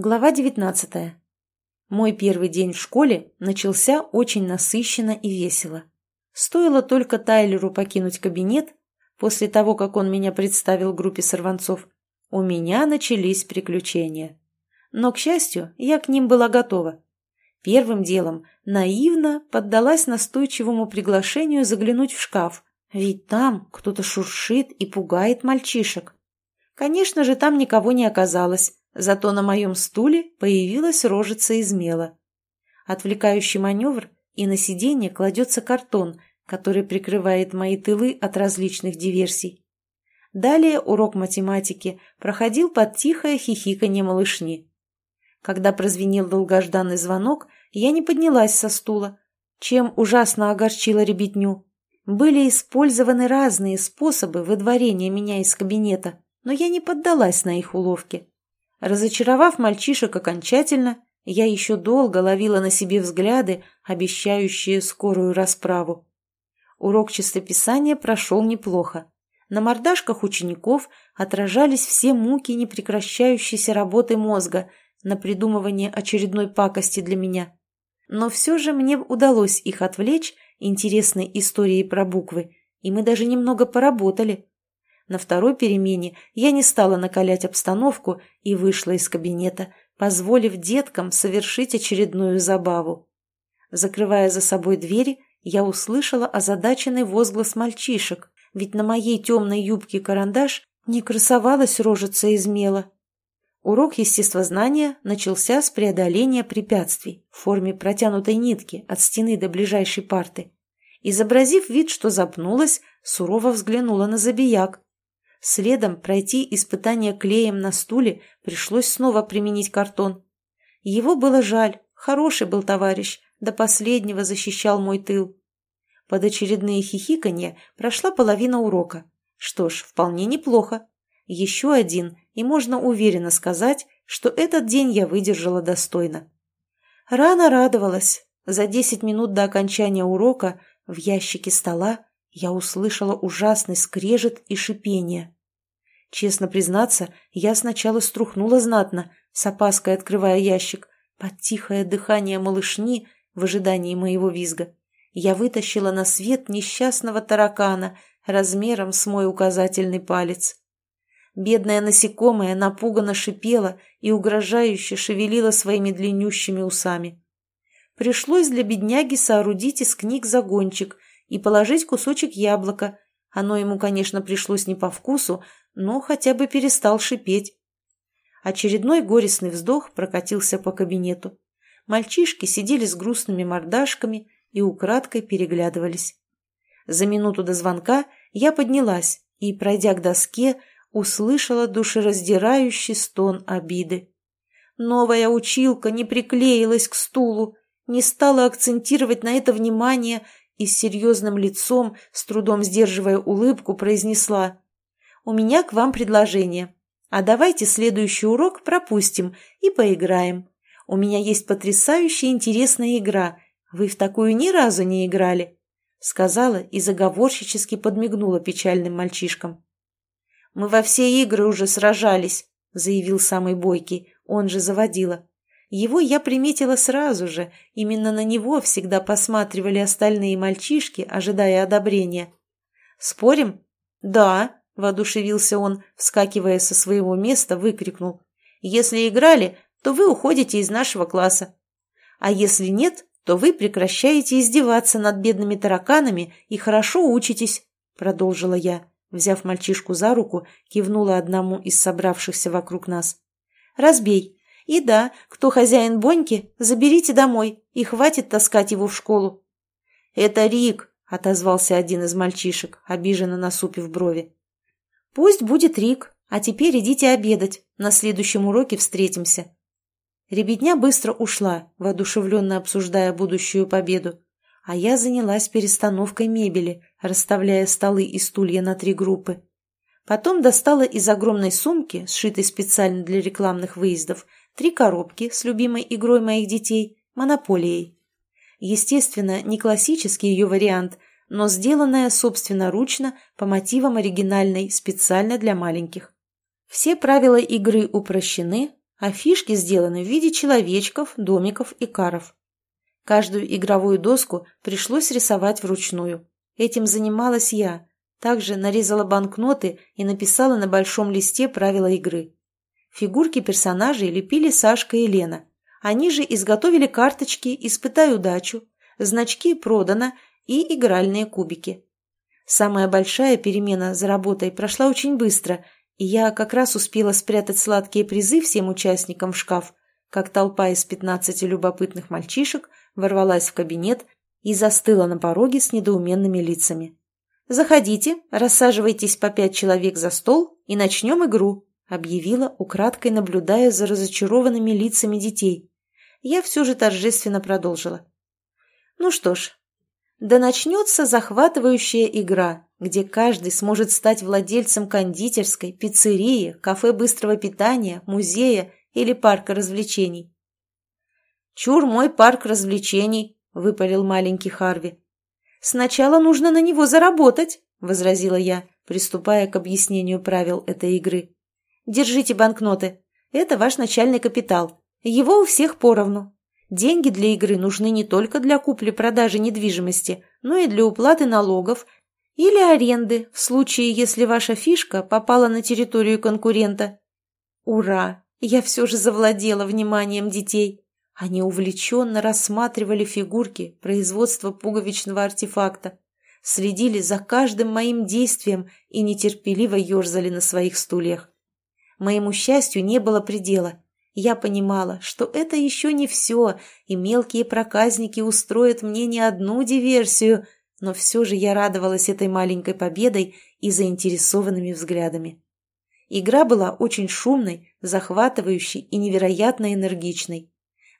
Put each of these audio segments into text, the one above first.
Глава 19. Мой первый день в школе начался очень насыщенно и весело. Стоило только Тайлеру покинуть кабинет, после того, как он меня представил группе сорванцов, у меня начались приключения. Но, к счастью, я к ним была готова. Первым делом наивно поддалась настойчивому приглашению заглянуть в шкаф, ведь там кто-то шуршит и пугает мальчишек. Конечно же, там никого не оказалось, Зато на моем стуле появилась рожица из мела. Отвлекающий маневр, и на сиденье кладется картон, который прикрывает мои тылы от различных диверсий. Далее урок математики проходил под тихое хихиканье малышни. Когда прозвенел долгожданный звонок, я не поднялась со стула, чем ужасно огорчила ребятню. Были использованы разные способы выдворения меня из кабинета, но я не поддалась на их уловки. Разочаровав мальчишек окончательно, я еще долго ловила на себе взгляды, обещающие скорую расправу. Урок чистописания прошел неплохо. На мордашках учеников отражались все муки непрекращающейся работы мозга на придумывание очередной пакости для меня. Но все же мне удалось их отвлечь интересной историей про буквы, и мы даже немного поработали. На второй перемене я не стала накалять обстановку и вышла из кабинета, позволив деткам совершить очередную забаву. Закрывая за собой двери, я услышала озадаченный возглас мальчишек, ведь на моей темной юбке карандаш не красовалась рожица из мела. Урок естествознания начался с преодоления препятствий в форме протянутой нитки от стены до ближайшей парты. Изобразив вид, что запнулась, сурово взглянула на забияк, Следом пройти испытание клеем на стуле пришлось снова применить картон. Его было жаль, хороший был товарищ, до последнего защищал мой тыл. Под очередные хихиканье прошла половина урока. Что ж, вполне неплохо. Еще один, и можно уверенно сказать, что этот день я выдержала достойно. Рано радовалась. За десять минут до окончания урока в ящике стола я услышала ужасный скрежет и шипение. Честно признаться, я сначала струхнула знатно, с опаской открывая ящик, под тихое дыхание малышни в ожидании моего визга. Я вытащила на свет несчастного таракана размером с мой указательный палец. Бедная насекомая напуганно шипела и угрожающе шевелила своими длиннющими усами. Пришлось для бедняги соорудить из книг загончик и положить кусочек яблока. Оно ему, конечно, пришлось не по вкусу, но хотя бы перестал шипеть. Очередной горестный вздох прокатился по кабинету. Мальчишки сидели с грустными мордашками и украдкой переглядывались. За минуту до звонка я поднялась и, пройдя к доске, услышала душераздирающий стон обиды. Новая училка не приклеилась к стулу, не стала акцентировать на это внимание и с серьезным лицом, с трудом сдерживая улыбку, произнесла «У меня к вам предложение. А давайте следующий урок пропустим и поиграем. У меня есть потрясающая интересная игра. Вы в такую ни разу не играли», — сказала и заговорщически подмигнула печальным мальчишкам. «Мы во все игры уже сражались», — заявил самый бойкий, он же заводила. Его я приметила сразу же, именно на него всегда посматривали остальные мальчишки, ожидая одобрения. «Спорим?» «Да», — воодушевился он, вскакивая со своего места, выкрикнул. «Если играли, то вы уходите из нашего класса. А если нет, то вы прекращаете издеваться над бедными тараканами и хорошо учитесь», — продолжила я, взяв мальчишку за руку, кивнула одному из собравшихся вокруг нас. «Разбей, и да, кто хозяин Боньки, заберите домой, и хватит таскать его в школу. «Это Рик», — отозвался один из мальчишек, обиженно насупив брови. «Пусть будет Рик, а теперь идите обедать, на следующем уроке встретимся». Ребятня быстро ушла, воодушевленно обсуждая будущую победу, а я занялась перестановкой мебели, расставляя столы и стулья на три группы. Потом достала из огромной сумки, сшитой специально для рекламных выездов, три коробки с любимой игрой моих детей – монополией. Естественно, не классический ее вариант, но сделанная собственноручно по мотивам оригинальной специально для маленьких. Все правила игры упрощены, а фишки сделаны в виде человечков, домиков и каров. Каждую игровую доску пришлось рисовать вручную. Этим занималась я. Также нарезала банкноты и написала на большом листе правила игры. Фигурки персонажей лепили Сашка и Лена. Они же изготовили карточки «Испытай удачу», значки «Продано» и игральные кубики. Самая большая перемена за работой прошла очень быстро, и я как раз успела спрятать сладкие призы всем участникам в шкаф, как толпа из пятнадцати любопытных мальчишек ворвалась в кабинет и застыла на пороге с недоуменными лицами. «Заходите, рассаживайтесь по пять человек за стол и начнем игру», объявила, украдкой наблюдая за разочарованными лицами детей. Я все же торжественно продолжила. «Ну что ж, да начнется захватывающая игра, где каждый сможет стать владельцем кондитерской, пиццерии, кафе быстрого питания, музея или парка развлечений. «Чур мой парк развлечений», — выпалил маленький Харви. «Сначала нужно на него заработать», — возразила я, приступая к объяснению правил этой игры. «Держите банкноты. Это ваш начальный капитал. Его у всех поровну. Деньги для игры нужны не только для купли-продажи недвижимости, но и для уплаты налогов или аренды, в случае, если ваша фишка попала на территорию конкурента. Ура! Я все же завладела вниманием детей. Они увлеченно рассматривали фигурки производства пуговичного артефакта, следили за каждым моим действием и нетерпеливо ерзали на своих стульях. Моему счастью не было предела. Я понимала, что это еще не все, и мелкие проказники устроят мне не одну диверсию, но все же я радовалась этой маленькой победой и заинтересованными взглядами. Игра была очень шумной, захватывающей и невероятно энергичной.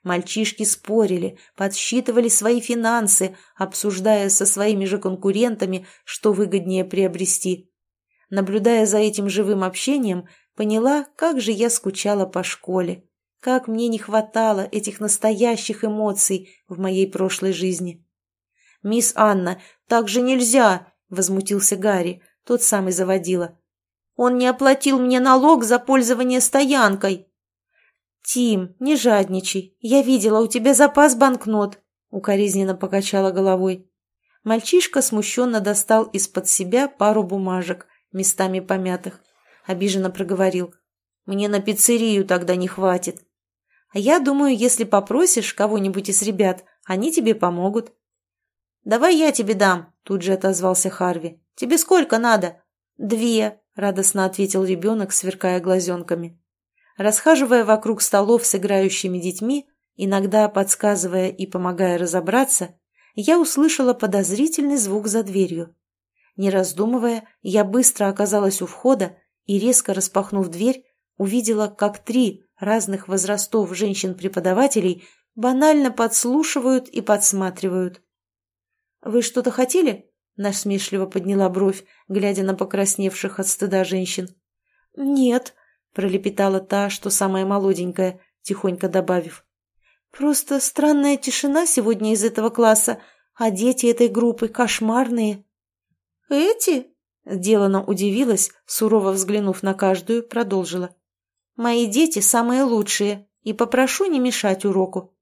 Мальчишки спорили, подсчитывали свои финансы, обсуждая со своими же конкурентами, что выгоднее приобрести. Наблюдая за этим живым общением, поняла, как же я скучала по школе, как мне не хватало этих настоящих эмоций в моей прошлой жизни. «Мисс Анна, так же нельзя!» — возмутился Гарри, тот самый заводила. «Он не оплатил мне налог за пользование стоянкой!» «Тим, не жадничай. Я видела, у тебя запас банкнот», — укоризненно покачала головой. Мальчишка смущенно достал из-под себя пару бумажек, местами помятых. Обиженно проговорил. «Мне на пиццерию тогда не хватит». «А я думаю, если попросишь кого-нибудь из ребят, они тебе помогут». «Давай я тебе дам», — тут же отозвался Харви. «Тебе сколько надо?» «Две», — радостно ответил ребенок, сверкая глазенками. Расхаживая вокруг столов с играющими детьми, иногда подсказывая и помогая разобраться, я услышала подозрительный звук за дверью. Не раздумывая, я быстро оказалась у входа и, резко распахнув дверь, увидела, как три разных возрастов женщин-преподавателей банально подслушивают и подсматривают. «Вы что-то хотели?» – насмешливо подняла бровь, глядя на покрасневших от стыда женщин. «Нет», — пролепетала та, что самая молоденькая, тихонько добавив. «Просто странная тишина сегодня из этого класса, а дети этой группы кошмарные». «Эти?» — делано удивилась, сурово взглянув на каждую, продолжила. «Мои дети самые лучшие, и попрошу не мешать уроку».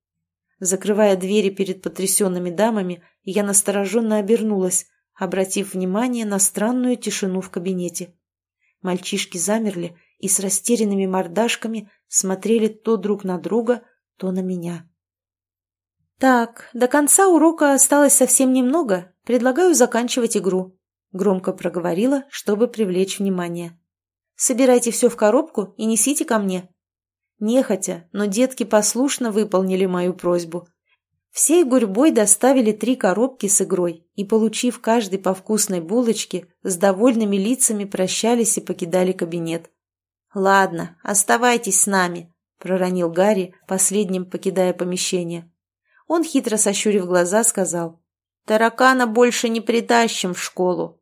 Закрывая двери перед потрясенными дамами, я настороженно обернулась, обратив внимание на странную тишину в кабинете. Мальчишки замерли и с растерянными мордашками смотрели то друг на друга, то на меня. «Так, до конца урока осталось совсем немного. Предлагаю заканчивать игру», — громко проговорила, чтобы привлечь внимание. «Собирайте все в коробку и несите ко мне». Нехотя, но детки послушно выполнили мою просьбу. Всей гурьбой доставили три коробки с игрой и, получив каждый по вкусной булочке, с довольными лицами прощались и покидали кабинет. «Ладно, оставайтесь с нами», — проронил Гарри, последним покидая помещение. Он, хитро сощурив глаза, сказал, «Таракана больше не притащим в школу.